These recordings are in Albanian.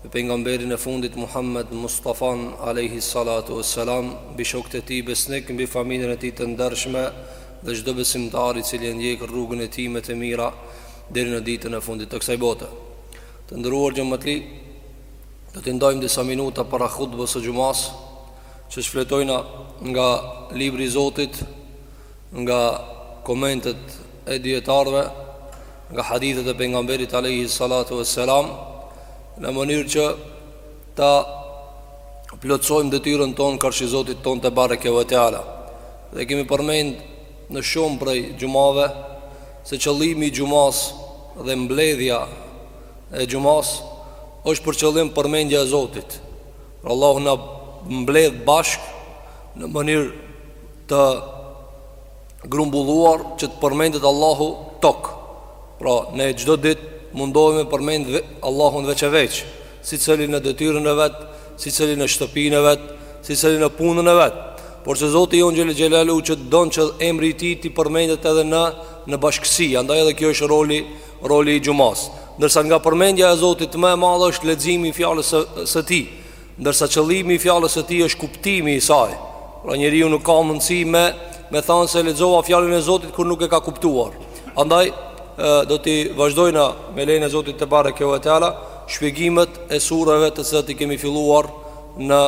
Mbi pejgamberin e fundit Muhammed Mustafan alejhi salatu ue selam, mbi shokët e tij besnikë, mbi familjen e tij të ndershme dhe çdo besimtar i cili e ndjek rrugën e tij me të mira deri në ditën e fundit të kësaj bote. Të nderuar xhematli, do t'i ndajmë disa minuta para hutbës së xhumasë, që shfletojna nga libri i Zotit, nga komentet e dijetarëve nga hadithet e pejgamberit alayhi salatu vesselam në mënyrë që ta plotësojmë detyrën tonë karshi Zotit tonë tebareke ve teala. Dhe e kemi përmend në shumë prej xhumave se qëllimi i xhumas dhe mbledhja e xhumas është për qëllim përmendja e Zotit. Pra Allahu na mbledh bashkë në mënyrë të grumbulluar që të përmendet Allahu tok Pra ne çdo ditë mundohemi përmendim Allahun veç e veç Secili në detyrën e vet Secili në shtëpinë e vet Secili në punën e vet Porse Zoti jonë xhel-le xhelaluhu që të don që emri i tij të përmendet edhe në, në bashkësi Andaj edhe kjo është roli, roli i xhumas Ndërsa nga përmendja e Zotit më e madhe është leximi i fjalës së, së tij Ndërsa qëllimi i fjalës së tij është kuptimi i saj. Pra njeriu nuk ka mundësi me me thanë se lexova fjalën e Zotit kur nuk e ka kuptuar. Andaj do t'i vazhdojna me lejen e Zotit tebareke ve teala shpjegimet e sureve të cilat i kemi filluar në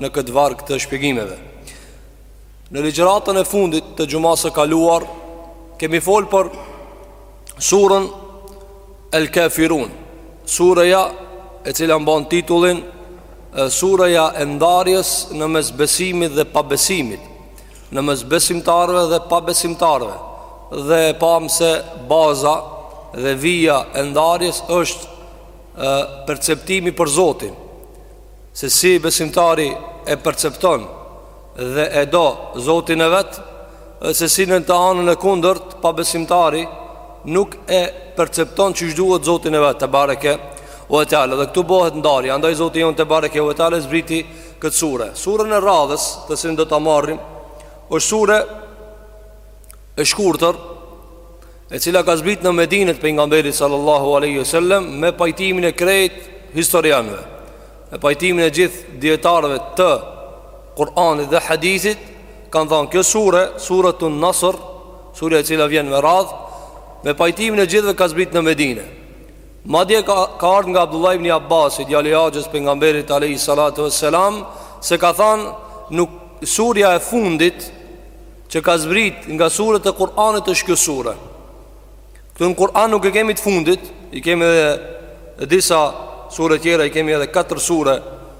në këtë varg të shpjegimeve. Në ligjëratën e fundit të xhumasë së kaluar kemi folë për Suren El Kafirun Sureja e cila mban titullin Sureja e ndarjes në mes besimit dhe pabesimit Në mes besimtarëve dhe pabesimtarëve Dhe e pamë se baza dhe vija e ndarjes është e, perceptimi për Zotin Se si besimtari e percepton dhe e do Zotin e vet, se si në të anën e kundërt, pabesimtari nuk e percepton qysh duhet Zotin e vet, tebareke ve teala. Dhe këtu bëhet ndarja. Andaj Zoti jonë tebareke ve teala zbriti këtë sure. Suren e radhës, të cilën do ta marrim, është sure e shkurtër e cila ka zbrit në Medine pejgamberit sallallahu alaihi wasallam me pajtimin e krejt historianëve, me pajtimin e gjithë dijetarëve të Kur'anit dhe hadithit, kanë thanë kjo sure, suratun Nasr, surja e cila vjen me radhë, me pajtimin e gjithëve ka zbrit në Medine. Madje ka ka ardh nga Abdullah ibn Abbasi, djali i axhës pejgamberit alayhi salatu wassalam, se ka thanë nuk surja e fundit Që ka zbrit nga surët e Kur'anit është kjo surë Këtu në Kur'an nuk e kemi të fundit I kemi dhe disa surë tjera I kemi edhe 4 surë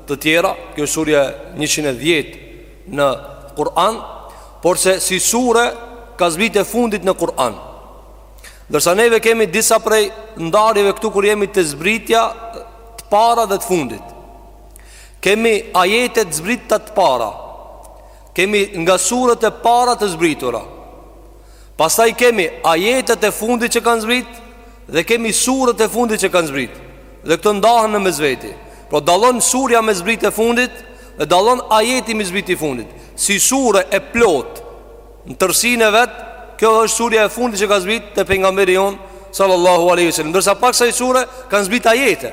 të tjera Kjo është surja 110 në Kur'an Por se si surë ka zbrit e fundit në Kur'an Ndërsa neve kemi disa prej ndarjeve këtu kur jemi te zbritja të para dhe të fundit Kemi ajetet zbritta të para Kemi nga surët e para të zbritura Pastaj kemi ajetet e fundit që kanë zbrit Dhe kemi surët e fundit që kanë zbrit Dhe këto ndahen në mes veti Pra dallon surja me zbrit e fundit Dhe dallon ajeti me zbrit i fundit Si sure e plotë Në tërsinë e vet Kjo është surja e fundit që ka zbrit Te pejgamberi jonë Sallallahu aleyhi sallam Ndërsa pas kësaj sure kanë zbrit ajete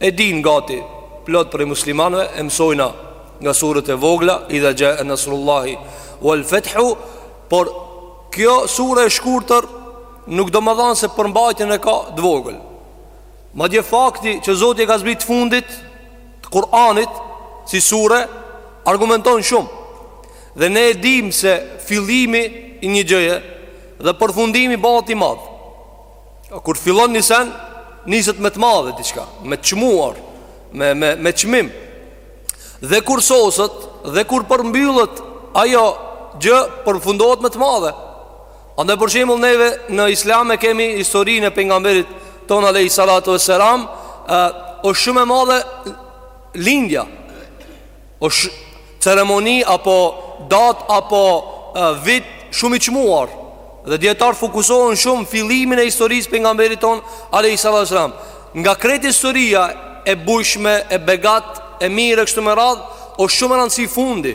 E dinë gati plot prej muslimanëve e mësojna nga surët e vogla idha jaa nasrullahi wal fathu por kjo surë e shkurtër nuk domethanë se përmbajtjen e ka të vogël. Madje fakti që Zoti e ka zbrit fundit të Kur'anit si sure argumenton shumë. Dhe ne e dimë se fillimi i një gjëje dhe përfundimi bëhet i madh. Kur fillon një sen, niset me të madhe diçka, me të çmuar, me, me, me çmim. Dhe kur soset, dhe kur përmbyllet, ajo gjë përfundohet me të madhe. Andaj për shembull neve në islam e kemi historinë e pejgamberit tonë alejhi salatu ve selam, është shumë e madhe lindja. Është ceremoni apo datë apo vit shumë i çmuar. Dhe dijetarë fokusohen shumë fillimin e historisë pejgamberit tonë alayhi sallallahu alaihi wasallam. Nga krejt historia e bujshme, e begatë, e mirë e kështu me radhë, është shumë e rëndësi fundi.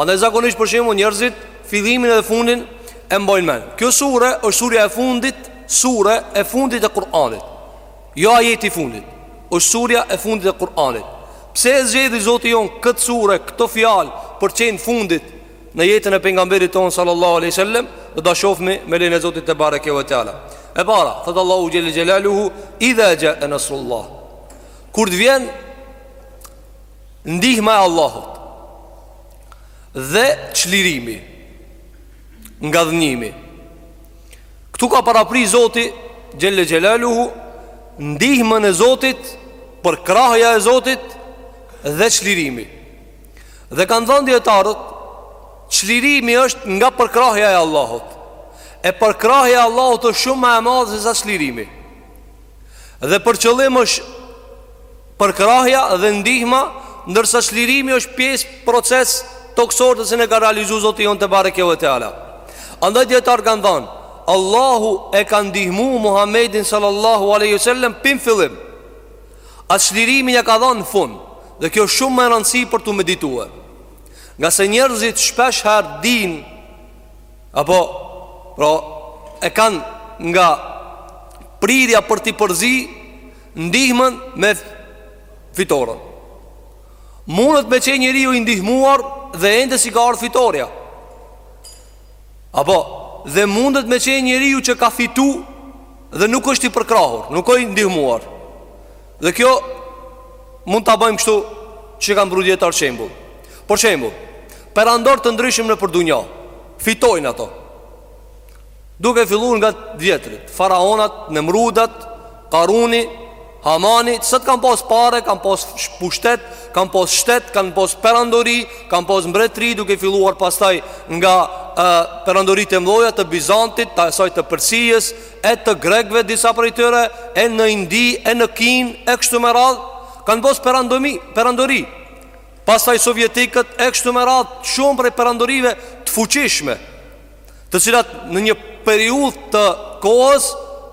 Andaj zakonisht për shembull njerëzit fillimin dhe fundin e mbajnë mend. Kjo sure është surja e fundit, sure e fundit e Kur'anit. Jo ajeti i fundit, është surja e fundit e Kur'anit. Pse e zgjedhi Zoti jonë këtë sure, këto fjalë për qenë fundit në jetën e pejgamberit tonë sallallahu alaihi wasallam, do ta shohim me lejen e Zotit tebareke ve teala. E para, thot Allahu xhele xhelaluhu idha jaa nasrullah. Kur të vjen ndihma e Allahut dhe çlirimi ngadhënjimi Këtu ka parapri Zoti Xhele Xhelaluhu Ndihmën e Zotit Përkrahja e Zotit Dhe çlirimi Dhe kanë thënë dijetarët Çlirimi është nga përkrahja e Allahut E përkrahja e Allahut është shumë ma e madhe sesa çlirimi Dhe për qëllim është Përkrahja dhe ndihma Ndërsa çlirimi është pjesë proces tokësor të cilin e ka realizu zoti jonë tebareke ue teala Andaj dijetarët kanë thanë Allahu e ka ndihmu Muhammedin sallallahu aleyhi sallem Prej n'fillim A çlirimin ja ka dhanë n'fund Dhe kjo shumë me rëndësi për t'u meditue Ngase njerëzit shpeshherë dinë Apo po E kanë nga Prirja për t'i përzi Ndihmën me fitoren Mundet me qenë njeriu i ndihmuar dhe ende s'i ka ardhë fitorja Apo dhe mundet me qenë njeriu që ka fitu dhe nuk është i përkrahur Nuk është i ndihmuar Dhe kjo mund ta bajmë kështu që kanë pru dijetarët shembull Për shembull, perandorë të ndryshëm nëpër dynja Fitojnë ato Duke filluar nga të vjetrit, faraonat, nemrudat, karuni, hamani, të cilët kanë pas pare, kanë pas pushtet, kanë pas shtet, kanë pas perandori, kanë pas mbretëri, duke filluar pastaj nga e, perandoritë e mdhaja të Bizantit, të asaj të Persijës, e të Grekëve disa prej tyre, e në Indi, e në Kinë, e kështu me radhë, kanë pas perandomi, perandori, pastaj Sovjetikët, e kështu me radhë, shumë prej perandorive të fuqishme, të cilat në një periudhë të kohës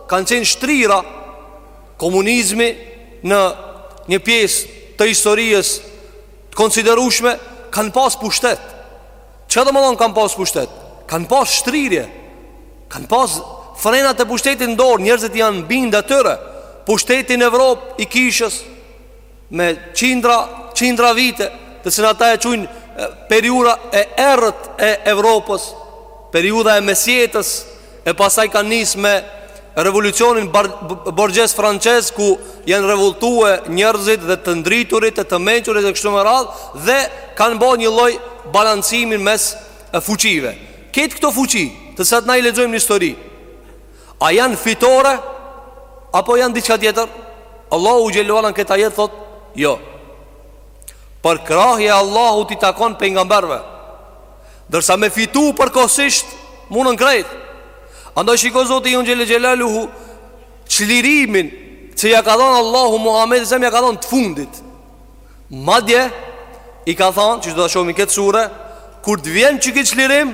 kanë qenë shtrira komunizmi në një pjesë të historisë të konsiderueshme kanë pas pushtet. Çka domethënë kanë pas pushtet? Kanë pas shtrirje. Kanë pas frenat e pushtetit në dorë, njerëzit janë bindë atyre. Pushteti në Evropë i kishës Me qindra, qindra vite Të cilën ata e quajnë periudha e errët e Evropës Periudha e mesjetës E pastaj kanë nis me revolucionin borgjez francez Ku janë revoltue njerëzit dhe të ndriturit e të mençurit e kështu me radhë Dhe kanë bo një lloj balancimi mes fuqive Ketë këto fuqi Të cilat na i lexojmë në histori A janë fitore apo janë diçka tjetër? Allahu xhele ue ala n'këtë ajet thotë, jo. Përkrahja e Allahut i takon pejgamberëve. Ndërsa me fitu përkohësisht mundën krejt. Andaj shiko Zoti Jonë xhele xhelaluhu çlirimin që ja ka dhënë Allahu Muhamedit sa më ja ka dhënë të fundit. Madje i ka thënë, siç do ta shohim n'këtë sure, kur të vjen çka çlirim,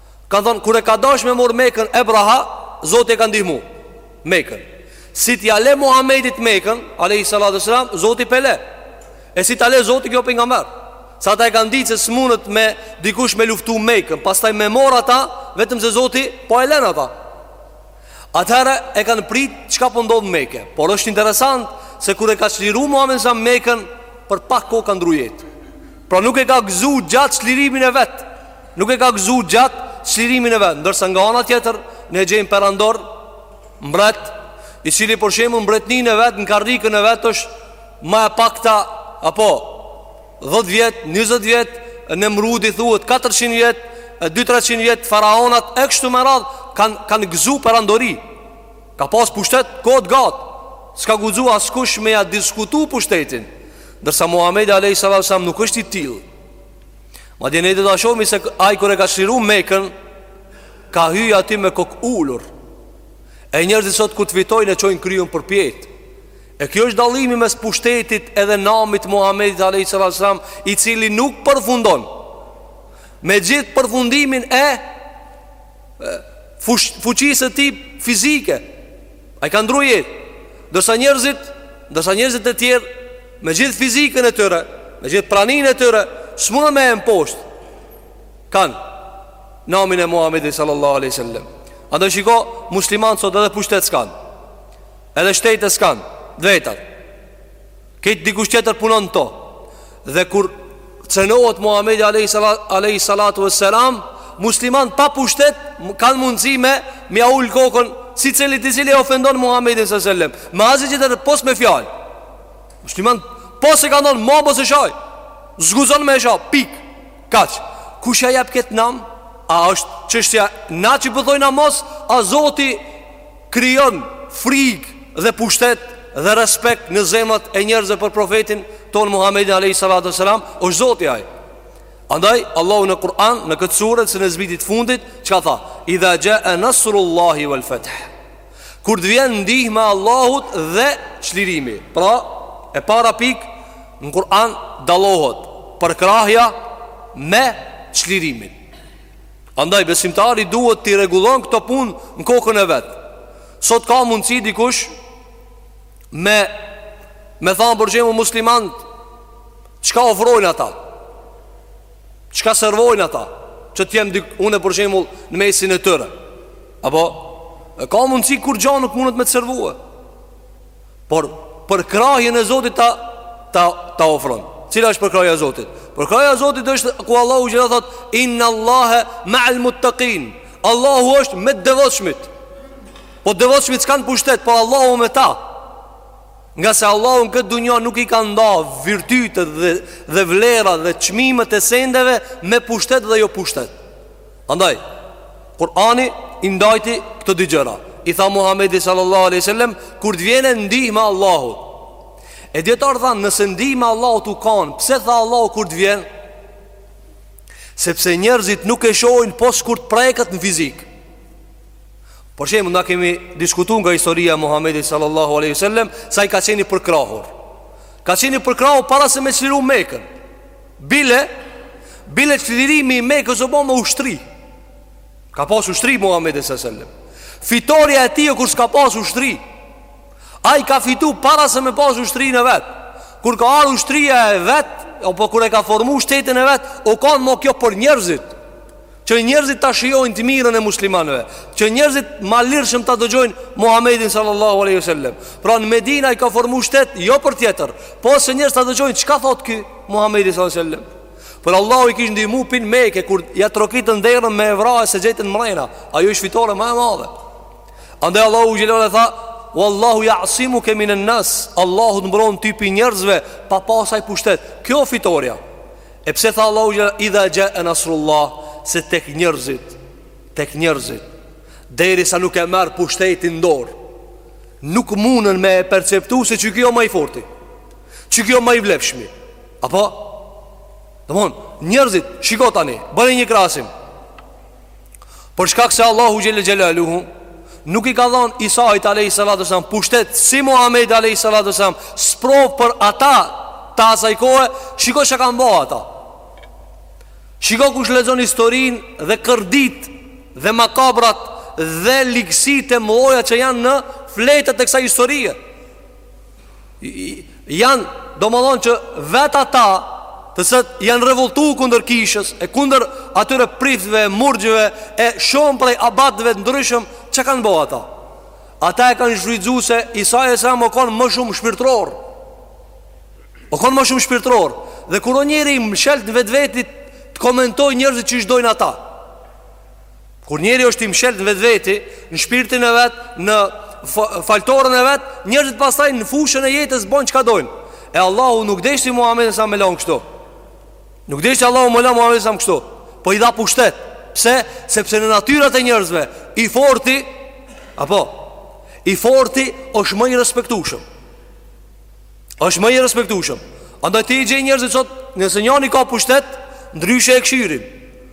Kanë thonë, kur e ka dash me mor Mekën Ebraha, Zoti e ka ndihmu Mekën. S'i t'ia le Muhamedit Mekën, alayhi salatu selam, Zoti po e le. E s'i ta le Zoti qo pejgamber? Se ata e kanë ditë se smunët me dikush me luftu Mekën, pastaj me mor ata, vetëm se Zoti po e lën ata. Atëherë e kanë prit çka po ndodh në Mekë. Por është interesant se kur e ka çliru Muhamedi Mekën për pak kohë ka ndrru jetë. Pra nuk e ka gëzu gjatë çlirimin e vet. Nuk e ka gëzu gjatë çlirimin e vet, ndërsa nga ana tjetër ne gjejmë perandor mbret, i cili për shembull mbretninë e vet në karrikën e vet është ma e pakta apo 10 vjet, 20 vjet Nemrudi thuhet 400 vjet, 2-300 vjet faraonat e kështu me radhë kanë gëzu perandori. Ka pas pushtet kohë t'gatë. S'ka guxu askush me ja diskutu pushtetin. Ndërsa Muhamedi alayhi salatu wasallam nuk është i tillë. Madje ne do ta shohim se ai kur e ka çliru Mekën, ka hy aty me kokë ulur. E njerëzit sot kur të fitojnë e çojnë kryen përpjetë. E kjo është dallimi mes pushtetit edhe namit Muhamedit alayhi salatu wasallam, i cili nuk përfundon me gjithë përfundimin e fuqisë së tij fizike. Ai ka ndrru jetë. Ndërsa njerëzit, ndërsa njerëzit e tjerë me gjithë fizikën e tyre, me gjithë praninë e tyre, s'mundën me e mposht as namin e Muhamedit sallallahu alaihi wasallam. Andaj shiko muslimant sot edhe pushtet s'kan. Edhe shtete s'kan t'vetat. Këtë dikush tjetër punon me to Dhe kur cenohet Muhammedi Alehi Salatu e Selam Muslimant pa pushtet Kanë mundësi me ia ul kokën Secilit i cili e ofendon Muhammedin a.s. Me asi qet, t'e pos me fjalë Muslimant Po s'e kan don Ma po s'e shaj S'guxon me e shaj Pik Kaq Kush ia jep këtë nam A është çështja Na që po thojna, mos A zoti krijon frikë dhe pushtet dhe respekt në zemrat e njerëzve për profetin ton Muhammedin alayhi salatu wasalam, osht Zoti ai. Andaj Allahu në Kur'an, në këtë sure që në zbritje t'fundit, çka tha? Idha jaa nasrullahi wal fath. Kur të vjen ndihma e Allahut dhe çlirimi. Pra, e para pikë në Kur'an dallohet përkrahja me çlirimin. Andaj besimtari duhet t'i rregullon këto punë në kokën e vet. Sot ka mundësi dikush me me than për shembull muslimant çka ofrojnë ata? Çka servojnë ata? Që të jem unë për shembull në mesin e tyre. Apo ka mundësi kurgja nuk mundet me të servue. Por përkrahjen e Zotit ta ta ta ofron. Cila është përkrahja e Zotit? Përkrahja e Zotit është ku Allahu xhelle thot inna Allahe ma'al muttaqin. Allahu është me devotshmit. Po devotshmit s'kan pushtet, po Allahu me ta. Nga se Allahu n'këtë dunja nuk i ka nda virtytet dhe, dhe vlerat dhe çmimet e sendeve me pushtet dhe jo pushtet. Andaj, Kur'ani i ndajti këto dy gjëra. I tha Muhamedit sallallahu alaihi wasallam kur të vjen ndihma e Allahut. E dijetarët thanë nëse ndihma e Allahut u kanë, pse tha Allahu kur të vjen? Sepse njerëzit nuk e shohin pos kur të preket në fizik. Për shembull na kemi diskutu nga historia e Muhammedit sallallahu aleyhi sallem Se ai ka qeni përkrahur Ka qeni përkrahur para se me çliru Mekën Bile, bile çlirimi i Mekës u bo me ushtri. Ka pas ushtri Muhamedi sallallahu alaihi wasallam. Fitorja e tij o kur s'ka pas ushtri. Ai ka fitu para se me pas ushtrinë vet. Kur ka ardh ushtria e vet, apo kur e ka formu shtetin e vet, u kanë mo kjo për njerëzit. Që njerëzit ta shijojnë të mirën e muslimanëve, që njerëzit ma lirshëm ta dëgjojnë Muhamedin sallallahu alaihi wasallam. Pra në Medinë ai ka formu shtet jo për tjetër, po se njerëzit ta dëgjojnë çka thotë ky Muhamedi sallallahu alaihi wasallam. Por Allahu i kish ndihmu pin Mekë kur ja trokitën derën me e vra s'e gjetën mrena, ajo ish fitore ma e madhe. Andaj Allahu xhelle tha, "Wallahu ya'simuka minan nas." Allahu të mbron ty pin njerëzve pa pas ai pushtet. Kjo fitorja. E pse tha Allahu idha xhae nasrullah Se tek njerëzit Tek njerëzit Derisa nuk e merr pushtetin n'dorë Nuk munën me e perceptu se që kjo ma i forti Që kjo ma i vlepshmi Apo Domon, njerëzit, shiko tani Bëni një krahasim Për shkak se Allahu xhelle xhelaluhu nuk i ka dhonë Isait alayhi salatu selam pushtet si Muhamedit alayhi salatu selam sprovë për ata të asaj kohe, shiko çka kanë ba ata. Shiko kush lexon historinë dhe kërditë dhe makabrat dhe ligësitë e mëdhoja që janë në fletët e kësaj historie. Janë, domethonë që vetë ata Të cilët janë revoltu kundër kishës E kundër atyre priftve e murgjve E shumë prej abatëve të ndryshëm Çka kanë bo ata Ata e kanë shfrytzu se Isa alejhi selam o konë më shumë shpirtror O konë më shumë shpirtror Dhe kur o njeri i mshelt në vetveti Të komentojnë njerëzit qysh dojnë ata Kur njeri është i mshelt në vetveti Në shpirtin e vet Në faltorën e vet Njerëzit pastaj në fushën e jetës Bojn çka dojnë E Allahu nuk deshti Muhammed a.s. me lanë kështu Nuk deshti Allahu me lanë Muhammed a.s. kështu Po i dha pushtet Pse? Sepse në natyrat e njerëzve I forti Apo I forti është më i respektushëm është më i respektushëm Andaj ti i gjen njerëzit sot Nëse njani ka pushtet Ndryshe e këshyrin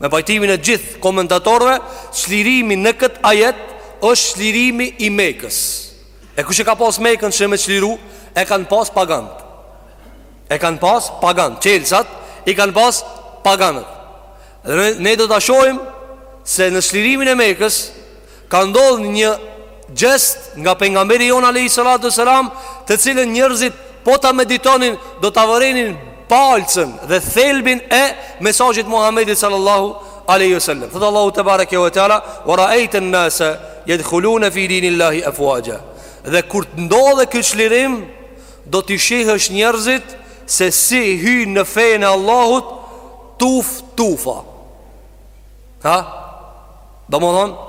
Me pajtimin e gjithë komentatorëve, çlirimi në këtë ajet është çlirimi i Mekës. E kush e ka pas Mekën që m'e çliru, e kanë pas pagant. E kanë pas pagant, çelsat i kanë pas paganët. Dhe ne do ta shohim se në çlirimin e Mekës Ka ndodh një gjest nga pejgamberi jonë alejhi salatu wasalam, të cilën njerëzit po ta meditonin do ta vërenin palcën dhe thelbin e mesazhit Muhamedit sallallahu alejhi wasallam. Thotë Allahu tebareke ve teala wa ra'ayta an-nasa yadkhuluna fi dinillahi afwaja. Dhe kur të ndodhë ky çlirim, do t'i shihësh njerëzit se si hyjnë në fenë e Allahut tuf tufa. Ha? Domethënë,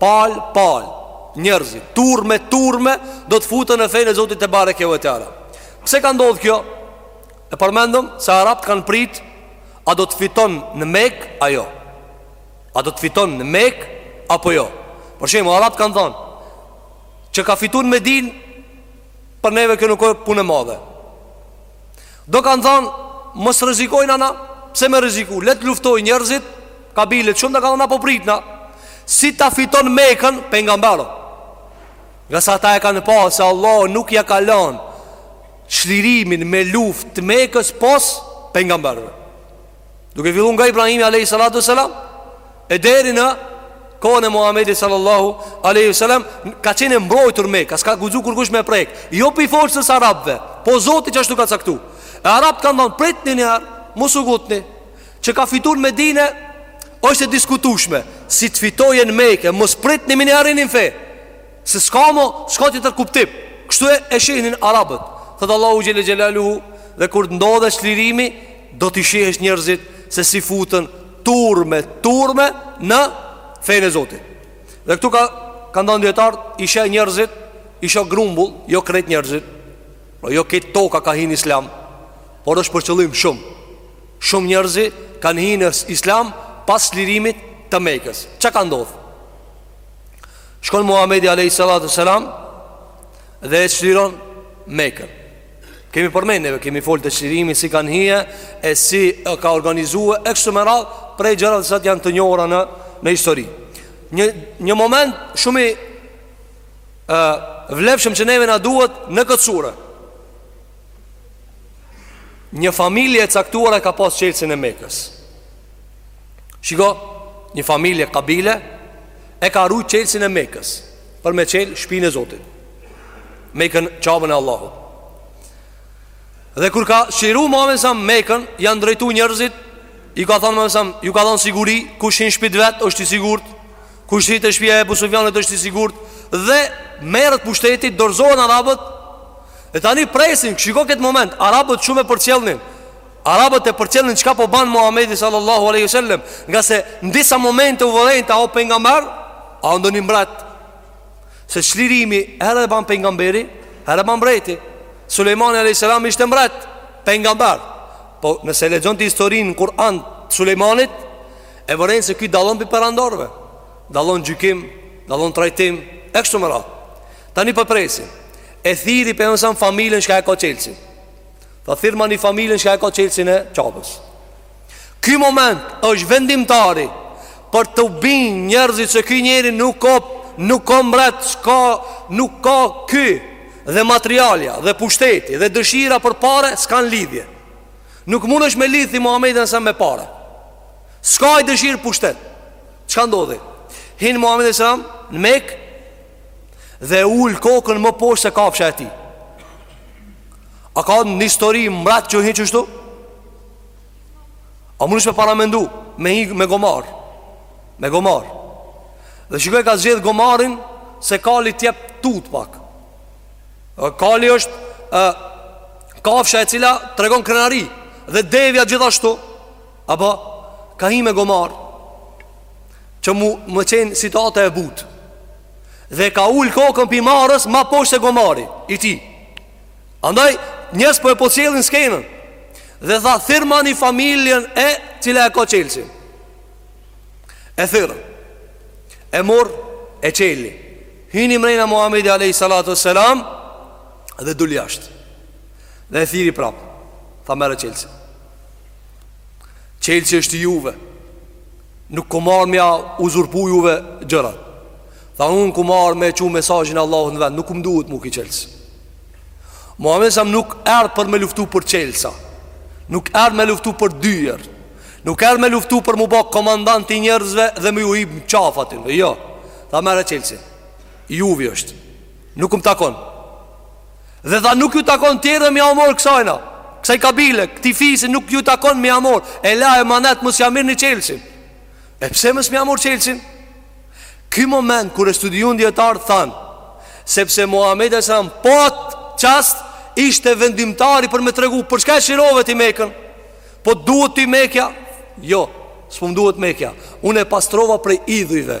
pal, pal, njerëzit, turme, turme, do të futen në fenë e Zotit tebareke ve teala. Pse ka ndodh kjo? E përmendëm se Arabët kanë prit, a do të fiton në Mekë, a jo? A do të fiton në Mekë, apo jo? Për shembull, Arabët kanë thonë, që ka fitun Medinën, për neve kjo nuk o punë e madhe. Do kanë thënë, mos rrezikojmë na, pse me rreziku? Le të luftojnë njerëzit, kabilet shumë do kanë thënë po pritna. Si ta fiton Mekën pejgamberi? Ngase ata e kanë pa se Allahu nuk ia ka lënë çlirimin me luftë të Mekës pos pejgamberëve. Duke fillu nga Ibrahimi Alehi Salatu Selam E deri në kohën e Muhammedit Sallallahu Alehi Salam Ka qenë e mbrojtur Meka s'ka guxu kurkush me prek Jo prej forcës Arabve Po Zoti qashtu ka caktu E Arabt kanë thonë pritni njiherë Mos u ngutni Që ka fitun Medinën është e diskutushme Si ta fitojë Mekën Mos pritni, hini në fe Se s'ka mo, s'ka tjetër kuptim Kështu e, e shihnin Arabët Thotë Allahu Xhele Xhelaluhu Dhe kur të ndodhë çlirimi Do t'i shihesh njerëzit Se si futen turme, turme Në fenë e Zotit Dhe këtu ka, kanë thonë dijetarët I sheh njerëzit I sheh grumbull Jo krejt njerëzit Pra jo krejt toka ka hi në islam Por është për qëllim shumë Shumë njerëz kanë hi në islam Pas çlirimit të Mekës Çka ka ndodh? Shkon Muhamedi alayhi salatu selam dhe e çliron Mekën. Kemi përmendë neve, kemi folë te çlirimi si kanë hi e si e ka organizuar e kështu me radhë prej gjërat që janë të njohura në në histori. Një një moment shumë i ë vlefshëm që neve na duhet në këtë sure. Një familje e caktuar e ka pas çelësin e Mekës. Shiko, një familje kabile E ka rujt çelsin e Mekës Për me çel shpinë e Zotit Mekën Qabën e Allahut Dhe kur ka çliru Muhammedi a.s. Mekën Janë drejtu njërzit Ju ka thonë Muhammedi a.s. Ju ka dhanë siguri Kush hin n'shpi t'vet është i sigurt Kush hin te shpia e Ebu Sufjanit është i sigurt Dhe merret pushteti Dorzohen arabët E tani presin Shiko këtë moment Arabët shumë e për Arabët e përcjellin çka po bën Muhamedi sallallahu alaihi wasallam, ngase në disa momente u vërente a o pejgamber, a o ndonjë mbret. Se çlirimin herë e bën pejgamberi, herë e bën mbreti. Sulejmani alaihi salam ishte mbret, pejgamber. Po nëse lexon ti historinë në Kur'an Sulejmanit, e vëren se ky dallon prej perandorëve. Dallon gjykim, dallon trajtim, e kështu me radhë. Tani po e presin. E thirri pejgamberi a.s. familjen çka e ka çelësin. Tha thirrmani familjen çka e ka çelsin e Qabës Ky moment është vendimtar Për t'u bind njerëzit se ky njeri nuk ka Nuk ka mbret çka nuk ka ky Dhe materialja dhe pushteti dhe dëshira për pare s'kan lidhje Nuk mundesh me lidh ti Muhammedin a.s. me pare S'ka ai dëshirë pushtet Çka ndodhi? Hin Muhammedi a.s. në Mekë Dhe ul kokën më poshtë se kafsha e tij A ka në histori mbret që hin qështu? A munesh me paramendu me hi me gomar Me gomar Dhe shiko e ka zgjedh gomarin Se kali t'jep tutë pak Kali është e, Kafsha e cila tregon krenari Dhe devja gjithashtu Apo Ka hi me gomar Që mu me qenë situata e butë Dhe ka ul kokën prej marres ma poshtë se gomari i tij Andaj njerëzit po e përcjellin skenën Dhe tha thirrmani familjen e cila e ka çelësin E thirrën E mori e çeli Hyni mrena Muhammedi a.s. Dhe dul jashtë Dhe e thirri prap Tha merre çelësin Çelësi është i juve Nuk kom ardh me ja uzurpu juve gjëra Tha unë kom ardh me çu mesazhin e Allahut në vend Nuk po më duhet mu ky çelës Muhammed Sam nuk erdh për me luftu për çelësa Nuk erdh me luftu për dyer Nuk erdh me luftu për m'u ba komandant i njerëzve Dhe me ju hi në qafë atynve jo Tha merre çelësi i juvi është Nuk po më takon Dhe tha nuk ju takon tjerëve me ja morr kësajna Kësaj kabile, këtij fisi nuk ju takon me ja morr E la emanet mos ja merrni çelsin E pse mos me ja morr çelsin? Ky moment kur e studiojnë dijetarët thanë Sepse Muhammed alejhi selam po at çast ishte vendimtari për me tregu Për çka e çlirove ti Mekën? Po t'duhet ty Mekja? Jo, s'po më duhet Mekja Unë e pastrova prej idhujve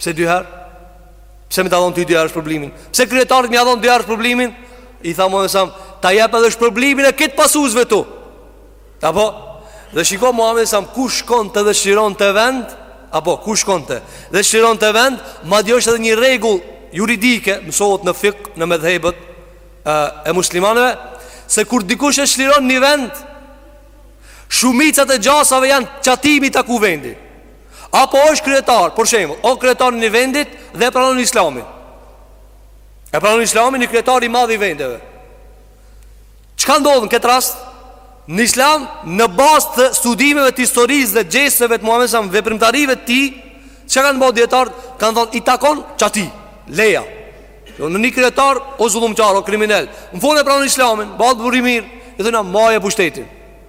Pse dy herë? Pse me ta dhon ty dy herë shpërblimin? Pse kryetarit me ia dhon dy herë shpërblimin? I tha Muhammed sa, ta jap edhe shpërblimin e krejt pasuesve tu. Apo dhe shiko Muhammed sa ku shkonte dhe çlironte vend, apo ku shkonte dhe çlironte vend, madje është edhe një rregull juridike mësohet në fikh në medhhebet e muslimanëve se kur dikush e çliron një vend shumica e gjasave janë çatij me i taku vendi. Apo është kryetar, për shembull, o kryetar i ni vendit dhe pranon Islamin. E pranon Islamin ni kryetar i madh i vendeve. Çka ndodh në këtë rast? Në Islam, në bazë të studimeve të historisë dhe gjesteve të Muhamedit sallallahu alaihi wasallam, veprimtarive të tij, çka kanë ba dijetarët, kanë thonë i takon çatij, leja. Jo, në një kryetar o zullumqar o kriminel. Në fund e pranon Islamin, bëhet burr i mirë, i thojna maje pushtetin.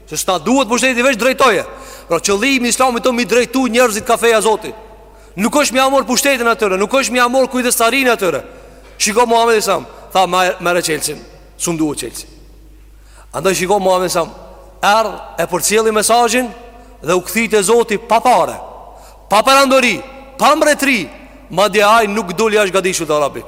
Se s'na duhet pushteti veç drejtoje Pra qëllimi i islamit osht me i drejtu njerëzit ka feja e Zotit Nuk është me ja morr pushtetin atyre Nuk është me ja morr kujdestarinë atyre Shiko Muhammed Isam Tha merre çelsin S'um duhet çelsi Andaj shiko Muhammed Isam Erdh e përcjelli mesazhin Dhe u kthy te Zoti pa pare Pa perandori Pa mbretri Madje ai nuk dul jashtë gadishullit arabik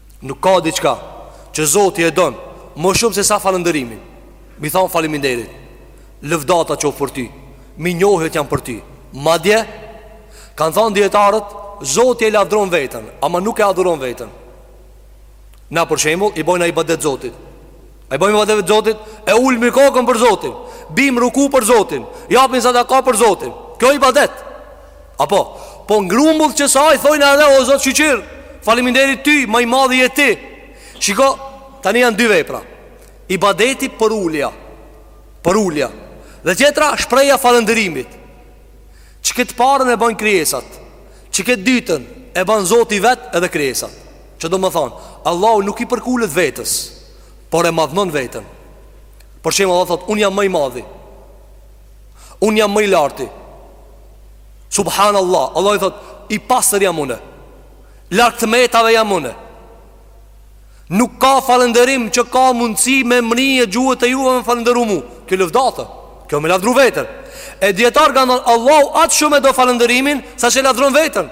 Nuk ka diçka që Zoti e don më shumë se sa falënderimin. Me i thon faleminderit. Lëvdata qoftë për ty. Mirënjohjet janë për ty. Madje kanë thënë dijetarët, Zoti e lavdron veten, ama nuk e adhuron veten. Na për shembull i bojna ibadet Zotit. I bëjmë ibadete Zotit E ulmi kokën për Zotin Bim n'ruku për Zotin Japim sadaka për Zotin Kjo ibadet Apo Po në grumbull qësaj i thojna edhe o Zot shyqyr Faleminderit ty Ma i madhi je ti Shiko Tani janë dy vepra Ibadeti përulja Përulja Dhe tjetra shprehja e falënderimit Qikët t'parën e bëjnë krijesat Qikët t'dytën e bën Zoti vetë edhe krijesat Që domethonë, Allahu nuk i përkulet vetes, por e madhnon veten. Për shembull Allahu thotë, unë jam më i madhi, unë jam më i larti. Subhan Allah, Allah i thotë, i pastër jam une, larg të metave jam une. Nuk ka falënderim që ka mundësi me mrri gjuhët e juve me falënderu mu. Kjo lëvdatë, kjo me lavdru veten. E dijetarët kanë thonë, Allahu aq shumë e do falënderimin, sa që lavdron veten.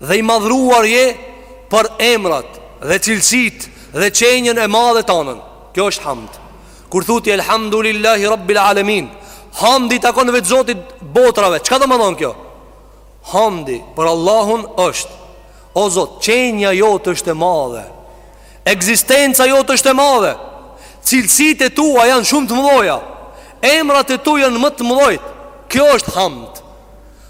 Dhe i madhruar je për emrat dhe cilësitë dhe qenjën e madhe tanden Kjo është hamd Kur thu ti elhamdulillahi rabbil alemin Hamdi i takon veç zotit të botrave Çka do me thonë kjo? Hamdi për Allahun është O zot, qenja jote është e madhe Ekzistenca jote është e madhe Cilësitë e tua janë shumë të mdhoja Emrat e tu janë më të mdhojt Kjo është hamd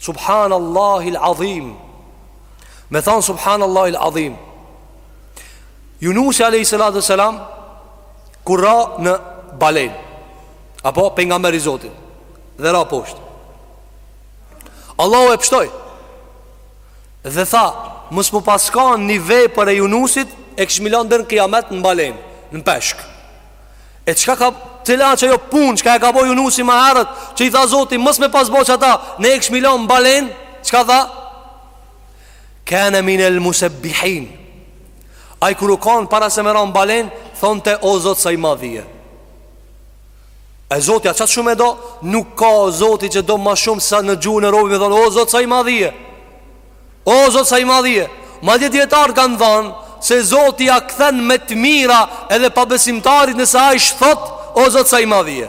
Subhanallahi l'adhim Me thanë Subhanallahi l'adhim Junusi a.s. Kur ra në balen Apo pejgamberi i zotit Dhe ra poshtë Allahu e pshtoi Dhe tha Mos m'u pas kan një vepër e Junusit E kishim lan deri në kiamet në balen Në peshk E çka ka cila ajo punë Çka e ka bo Junusi ma herët Që i tha zoti mos me pas bo qata Ne e kishim lan n'balen Çka tha Kene minel musebbihin Ai kur u kanë para se me ra n'balen Thonte o zot sa i madh je E zoti qat shumë e do Nuk ka zoti që do ma shumë Sa një gjuhë e robit me thonë O zot sa i madh je O Zot sa i madh je. Madje dijetarë kanë thënë se Zoti ja kthen me të mira edhe pabesimtarit nëse ai thotë o Zot sa i madh je.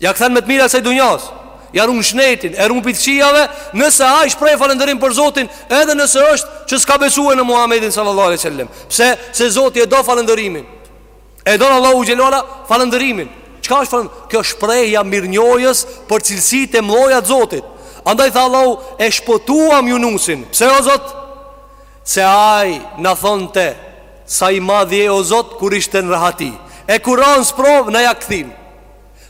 Ja kthen me të mira t'kësaj dunjas. Ja run shnetin, e run prej t'kqijave, nëse ai shpreh falënderim për Zotin, edhe nëse është që s'ka besuar në Muhamedin sallallahu alaihi wasallam. Pse? Se Zoti e do falënderimin. E don Allahu xhelala falënderimin. Çka është falënd? Kjo shprehja e mirënjohjes për cilësitë e mëdha të Zotit. Andaj tha Allahu e shpëtuam Yunusin. Pse o Zot? Se ai na thonte sa i madh je o Zot kur ishte në rehati. E kur ra n'sprovë na ja kthym.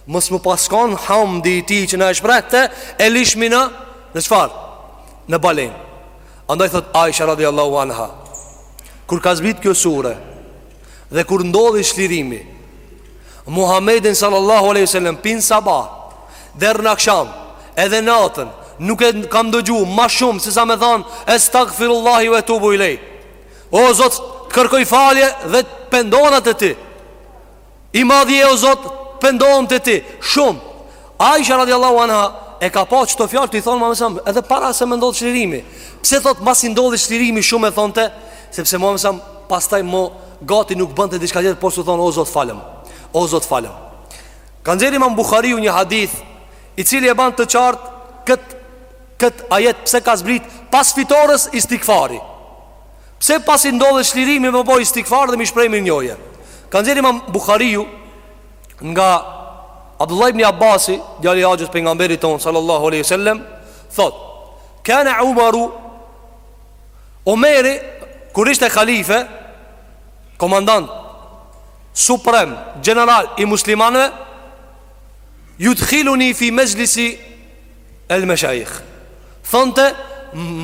Mos m'u pas kon hamdi i tij që na e shprehte e lishmi na në çfarë? Në balen. Andaj thotë Aisha radhiyallahu anha. Kur ka zbrit kjo sure, Dhe kur ndodhi çlirimi Muhammedin sallallahu aleyhi sallam Pi n'sabah Deri në aksham Edhe natën Nuk e kam dëgju ma shumë Se sa me than Estagfirullahi ve etubu ilejk O zot të kërkoj falje Dhe të pendohna te ti I madh je o zot Pendohna te ti Shumë Aisha radijallahu anha e ka pa që këto fjalë t'i thonte Muhamedi sallallahu edhe para se me ndodh çlirimi. Pse thot mbas i ndodhi çlirimi shumë e thonte, sepse Muhamedi sallallahu pastaj mo gati nuk bënte diçka tjetër pos tu thon o Zot falëm. O Zot falëm. Ka nxjerr Imam Buhariu një hadith i cili e bën të qartë kët kët ajet pse ka zbrit pas fitores istigfari. Pse pas i ndodhi çlirimi me bo istigfar dhe me shpreh mirënjohje. Ka nxjerr Imam Buhariu Nga Abdullah ibn Abbasi, djali i axhës pejgamberit ton sallallahu alaihi wasallam, thot: "Kane Umaru Omeri kur ishte halife, komandant suprem, general i muslimanëve, judkhiluni fi mexhlisi el meshaikh. Thonte,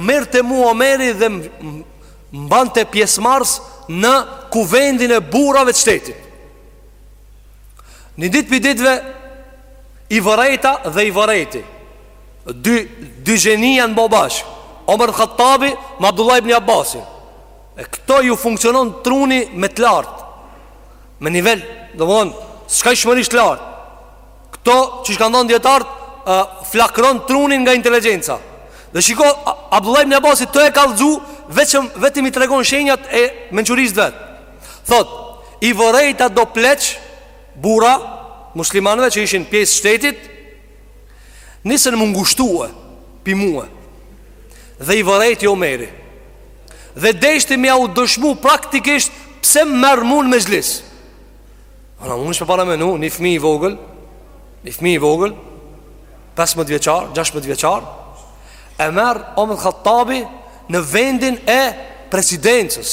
mirrte mu Omeri dhe m'bante pjesmarrës në kuvendin e burrave të shtetit. Një ditë pi ditëve I vërejta dhe i vërejti Dy, dy gjeni janë bo bashkë Omer ibn Khattabi Me Abdullah ibn Abasi E këto ju funksionon truni me të lartë Me nivel Domethënë Jashtëzakonisht lartë Këto çka kan thon dijetarët uh, Flakron truni nga inteligjenca Dhe shiko Abdullah ibn Abasi tu e kallzu Vetëm i tregon shenjat e mençurisë t'vet Thot, i vërejta do pleq Burra muslimanve që ishin pjesë shtetit Nisën m'u ngushtue Pi mue Dhe i vërejti Omeri Dhe deshti me jau dëshmu praktikisht Pse më merr mu n'mexhlis A mund me paramenu Një fmi i vogël Një fmi i vogël 15 vjeçar, 16 vjeçar E merr Omer Khattabi N'kuvendin e presidencës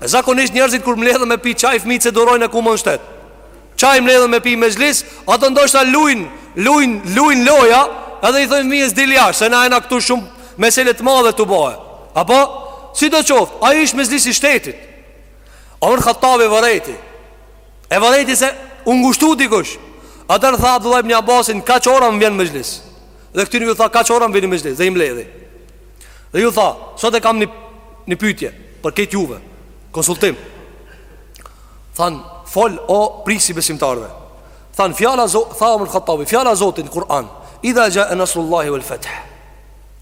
E zakonisht njerëzit kur mbledhen me pi çaj fëmijët s'e durojnë e ku mo n'shtet. Çaj mbledhen me pi mexhlis, ato ndoshta luajn, luajn, luajn loja, edhe i thonë fëmijës dil jashtë, se na janë këtu shumë mesele të mëdha tu u ba. Apo sido qoftë, ai është mexhlis i shtetit. Omar Khattabi vërejti. E vërejti se u ngushtu dikush. Atër tha Abdullah ibn Abbasit, kaq ora më vjen n'mexhlis. Dhe këtyne ju tha kaq ora më vjen n'mexhlis, dhe i mbledhi. Dhe ju tha, sot e kam një, një pytje përket juve, konsultim. Than, fol o prijsi besimtarve. Than, fjala Zotit, tha Omer Khattabi, fjala Zotit n'Kur'an, idha xhae nasrullahi vel fetih.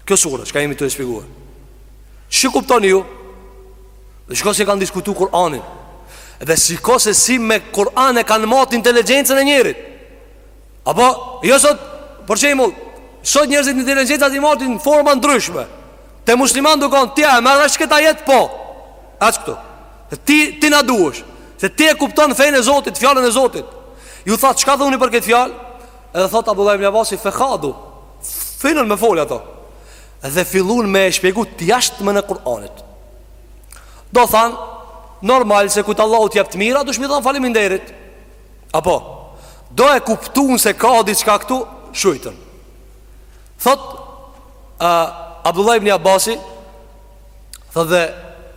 Kjo sure, çka jemi tu e shpjeguar. Si kuptoni ju? Dhe shiko si kanë diskutu Kur'anin. Dhe shiko se si me Kur'an e kanë matë inteligjencën e njerit. Apo, jo sot, për shembull, sot njerëzit inteligencën e masin në forma ndryshme. Te musliman duke, ti a e merr vesh këta ajet, po. Ec këtu. Ti, ti na duhesh. Se ti e kupton fenë e Zotit, fjalën e Zotit. Ju tha, çka thuni për këtë fjalë? Edhe thot, Abdullah ibn Abasi, fekhadu. Filluan me fol ata. Dhe fillun me e shpjegu t'jashtmen e Kur'anit. Do thanë, normal se kur Allahu t'jep të mira, duhesh m'i thanë faleminderit. Apo Do e kuptun se ka diçka këtu Shujtën Thot uh, Abdullah ibn Abasi Thot dhe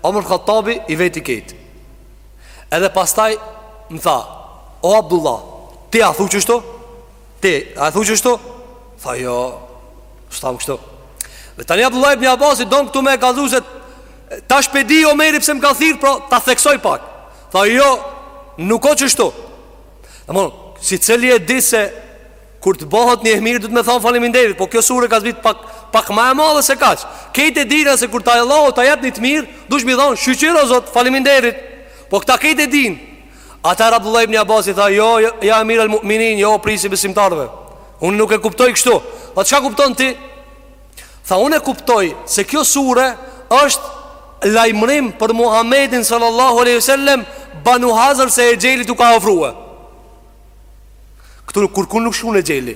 Omër Hattabi i veti kejt Edhe pastaj Më tha O Abdullah Ti a thu qështu Ti a thu qështu Tha jo S'tham kështu Dhe tani Abdullah ibn Abasi Don këtu me e kallzu se Tash pe di Omeri pse më ka thirrë Pra ta theksoj pak Tha jo, nuk o qeshtu Dhe secili e di se Kur t'bahet një e mirë duhet me thonë faleminderit Po kjo sure ka zbrit pak, pak ma e madhe se kaq Kejt e dina se kur ta Allahu ta jep një të mirë Duhesh m'i thonë shyqyr o Zot faleminderit Po këta kejt e din Atëherë Abdullah ibn Abasi tha jo, ja emir al mu'minin jo o prijësi besimtarve Unë nuk e kuptoj kështu Po çka kupton ti? Tha unë e kuptoj se kjo sure është lajmërim për Muhammedin sallallahu aleyhi sallem Banu hazër se exheli t'u ka afrue Këtu kurrkund nuk shkrun exheli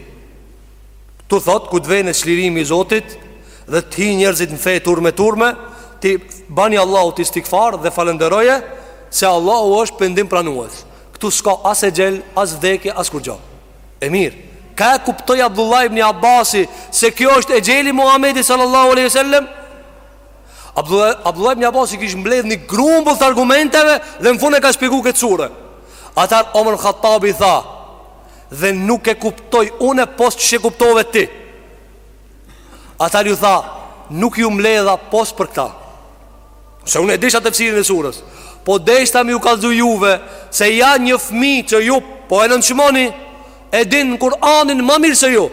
Këtu thot kur të vjen çlirimi i Zotit Dhe të hin njerëzit në fe turme turme Ti bani Allahut istigfar dhe falenderoje Se Allahu është pendim pranues Këtu s'ka as exhel, as vdekje, as kurgjo E mirë, ka e kuptoi Abdullah ibn Abasi se kjo është exheli i Muhammedit sallallahu aleyhi sallem? Abdullah, Abdullah ibn Abasi kish mbledh një grumbull të argumenteve dhe në fund e ka shpjegu këtë sure. Atëherë Omer Hattabi tha, dhe nuk e kuptoj une pos qysh e kuptove ti. Atëherë ju tha, nuk ju mbledha pos për këta. Se unë e disha tefsirin e surës Po deshta me ju kallzu juve Se ja një fmi që ju Po e nënçmoni E din Kur'anin ma mirë se ju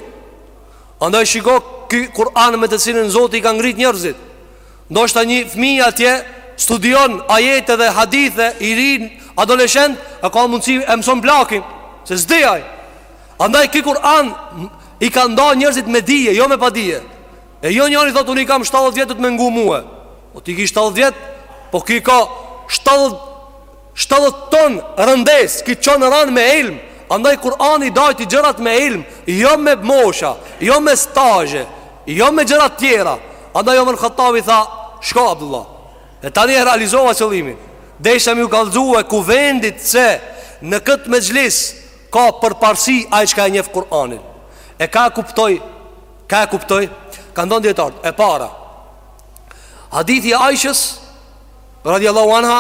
Andaj shiko ky Kur'an me të cilin Zoti i ka ngrit njerëzit Ndoshta një fmi atje Studion ajete dhe hadithe I ri adoleshent E ka mundësi e mëson plakin Se s'di ai Andaj ky Kur'an I ka nda njerëzit me dije Jo me padije E jo njëri thot unë i kam 70 vjet duhet me ngu mue. Po ti ke 70 vjet, po ky ka 70 70 ton rëndesë, ky çon ranë me ilm. Andaj Kur'ani i dajti gjërat me ilm, jo me mosha, jo me stazhe, jo me gjëra të tjera. Andaj Omer Khattabi tha, shko Abdullah. E tani e realizova qëllimin. Desha me ju kallxue kuvendit se në këtë mexhlis ka përparësi ai çka e njef Kur'anin. E ka e kuptoi Ka e kuptoi? Kanë thonë dijetarët, e para Hadithi i Aishes Radiallahu anha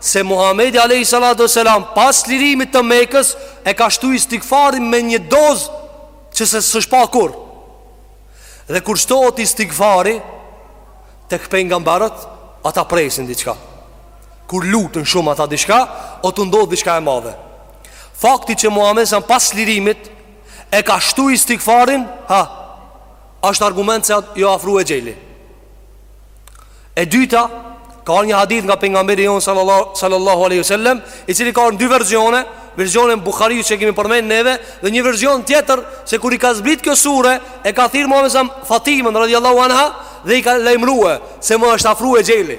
Se Muhamedi Alejhi Salatu ue Selam Pas lirimit të Mekës E ka shtu istigfarin me një dozë Që se s'ësh pa kurrë Dhe kur shtohet istigfari Tek pejgamberët Ata presin diçka Kur luten shumë ata diçka Do t'u ndodhë diçka e madhe Fakti që Muhamedi Sallam pas lirimit E ka shtu istigfarin Ha është argument se ju afru exheli E dyta Ka ardh një hadith nga pejgamberi jonë sallallahu alejhi ue sellem I cili ka ardh në dy verzione Verzioni i Bukhariut që e kemi përmend neve Dhe një verzion tjetër Se kur i ka zbrit kjo sure E ka thirë Muhammed Sam Fatimën radiallahu anha Dhe i ka lajmërue Se më është afru exheli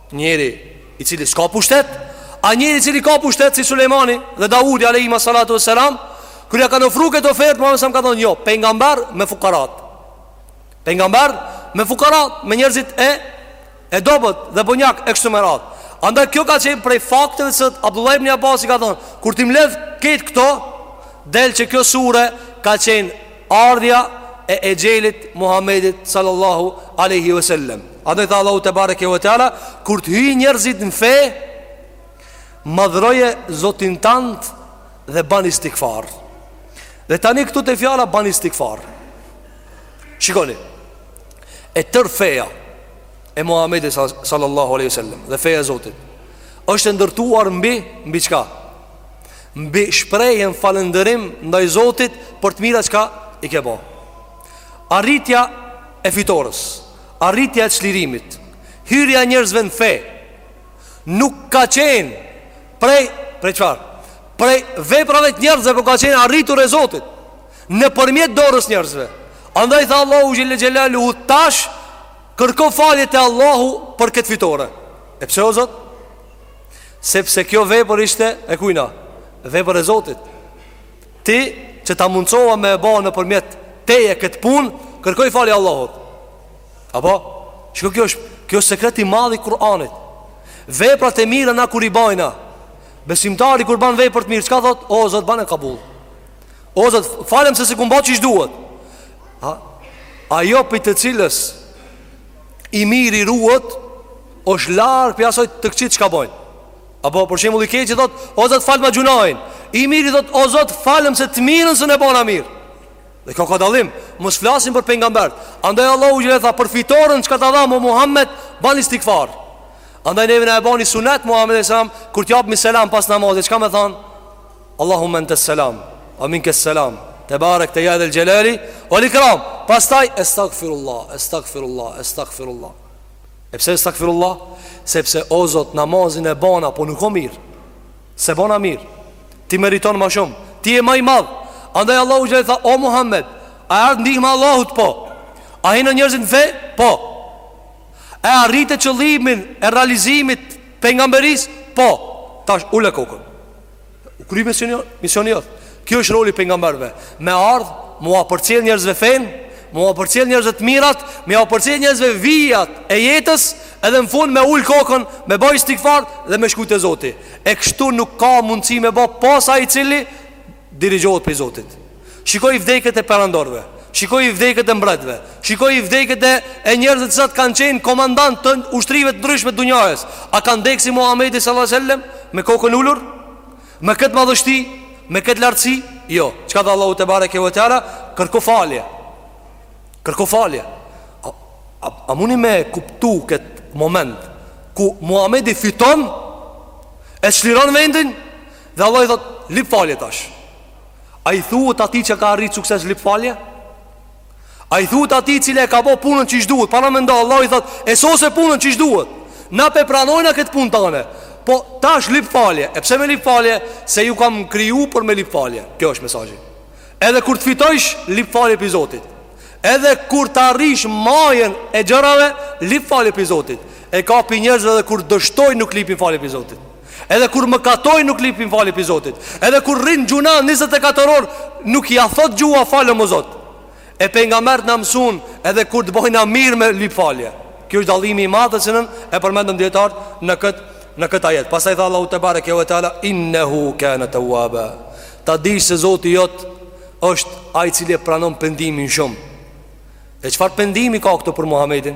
Njeri i cili s'ka pushtet A njeri i cili ka pushtet si Sulejmani Dhe Davudi alejhima salatu ue selam Kur ia kanë ofru këtë ofertë Muhammed sam ka thonë jo Pejgamber me fukarat Pejgamber me fukarat Me njerëzit e dobët dhe bonjakë e kështu me radhë Andaj kjo ka qenë prej fakteve Se Abdullah ibn Abbas i ka thonë Kur t'i mledh ketë këto Del që kjo sure ka qenë Ardhja e exhelit Muhammedit sallallahu alaihi wasallam. Andaj tha Allahu tebareke ve teala, kur të hyjnë njerëzit në fe, madhroje Zotin tand dhe bani istighfar. Dhe tani këtu te fjala bani istighfar. Shikoni. E tërë feja e Muhammedit sallallahu alaihi wasallam dhe feja e Zotit është e ndërtuar mbi mbi çka? Mbi shprehjen falënderim ndaj Zotit për të mira çka i ke bo Arritja e fitores Arritja e çlirimit Hyrja e njerëzve në fe Nuk ka qenë Prej, prej çfarë Prej veprave të njerëzve po ka qenë arritur e Zotit Nëpërmjet dorës njerëzve Andaj tha Allahu Xhelle Xhelaluhu tash Kërko falje te Allahu për këtë fitore E pse o Zot? Sepse kjo vepër ishte e kujna? Vepër e Zotit Ty që ta mundësova me e ba nëpërmjet teje këtë punë Kërkoj falje Allahut Apo Shko kjo është Kjo është sekret i madh i Kur'anit Veprat e mira na kur i bajna Besimtari kur ban vepër të mirë Çka thotë? O, Zot, bane kabull O, Zot, falëm se s'e kum ba qysh duhet A, a jo prej të cilës i miri ruhet është larg prej asaj të këqijtë çka bojnë Apo për shembull i keqi thotë O zot falma gjunahin I miri thotë o zot falëm se të mirën s'e bona mirë Dhe kjo ka dallim Mos flasim për pejgamberët Andaj Allahu xhel tha për fitoren çka ta dhamë o Muhammed Ban istigfar Andaj neve na e bani sunet Muhammed alejhi selam Kur t'japmi selam pas namazit Çka me thanë Allahumma ente selam ve minke selam Tebarekte ja dhel xhelali vel ikram Pastaj Estagfirullah Estagfirullah Estagfirullah E pse estagfirullah Sepse o zot namazin e bana Po nuk o mirë Se bana mirë Ti meriton ma shumë Ti je ma i madh Andaj Allahu xhel tha O Muhammed A erdh ndihma e Allahut po A hinë njerëzit n'fe Po E arrite qëllimin E realizimit pejgamberisë Po Tash ule kokën U kry misioni jot. Ky është roli i pejgamberëve, me ardh, m'ua përcjell njerëzve fenë, m'ua përcjell njerëzve të mirat, m'ua përcjell njerëzve vijat e jetës, edhe në fund me ul kokën, me ba istigfar dhe me shku te Zoti. E kështu nuk ka mundësi me ba pos ai i cili dirigjohet prej Zotit. Shikoji vdekjet e perandorëve Shikoji vdekjet e mbretërve Shikoji vdekjet e, e njerëzve të cilët kanë qenë komandantë të ushtrive të ndryshme të dunjasë A kanë dekë si Muhammedi alejhi selam Me kokën ulur Me këtë madhështi Me këtë lartësi Jo Çka tha Allahu tebareke ve teala Kërko falje Kërko falje A, a, a muni me kuptu këtë moment Ku Muhammedi fiton E çliron vendin Dhe Allahu i thotë Lip falje tash A i thuhet atij që ka arrit sukses lip falje? A i thuhet atij cili e ka bo punën qysh duhet? Paramendo, Allahu i thotë, e sose punën qysh duhet. Na p'e pranojna këtë punë tanë. Po, tash lip falje. E pse me lip falje? Se ju kam kriju për me lip falje. Ky është mesazhi. Edhe kur të fitojsh, lip falje prej Zotit. Edhe kur ta arrish majën e gjërave, lip falje prej Zotit. E ka prej njerëzve edhe kur dështojnë nuk lipin falje prej Zotit. Edhe kur mëkatojnë nuk lipin falje prej Zotit. Edhe kur rrin n'gjunah 24 orë nuk ia thotë gjuha falëm o Zot. E pejgamberët na mësuan edhe kur të bojna mirë me lip falje. Ky është dallimi i madh që e përmendën dijetarët në kët në kët ajet. Pastaj tha Allahu tebareke ve teala innehu kane tevvaba. Ta dish se Zoti jot është ai i cili e pranon pendimin shumë. E çfarë pendimi ka këtu për Muhamedin?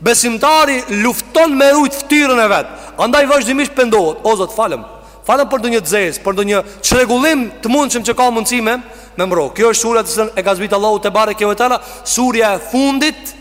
Besimtari lufton me rujt ftyrën e vet, andaj vazhdimisht pendohet, o Zot falem. Falem për ndonjë gjest, për ndonjë çrregullim të mundshëm që ka mundësi me më mbrri. Kjo është surja të cilën e ka zbrit Allahu te bareke ve teala, surja e fundit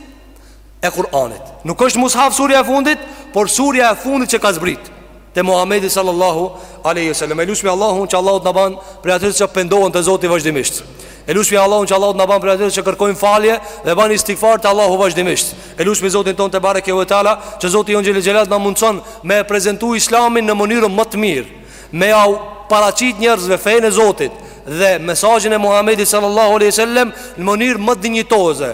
e Kur'anit. Nuk është n'mushaf surja e fundit, por surja e fundit që ka zbrit. Te Muhamedi sallallahu alaihi wasallam. E lusmi Allahun që Allahu të na ban prej atyre që pendohen te Zoti vazhdimisht. E lusmi Allahun që Allahu të na ban prej atyre që kërkojnë falje dhe bajn istighfar te Allahu vazhdimisht. E lusmi Zotin tonë te bareke ve teala, që Zoti jonë xhel-le xhelaluhu na mundson me e prezantu Islamin në mënyrën më të mirë, me jau paraqit njerëzve fenë e Zotit dhe mesazhin e Muhamedit sallallahu alaihi wasallam në mënyrë më dinjitoze.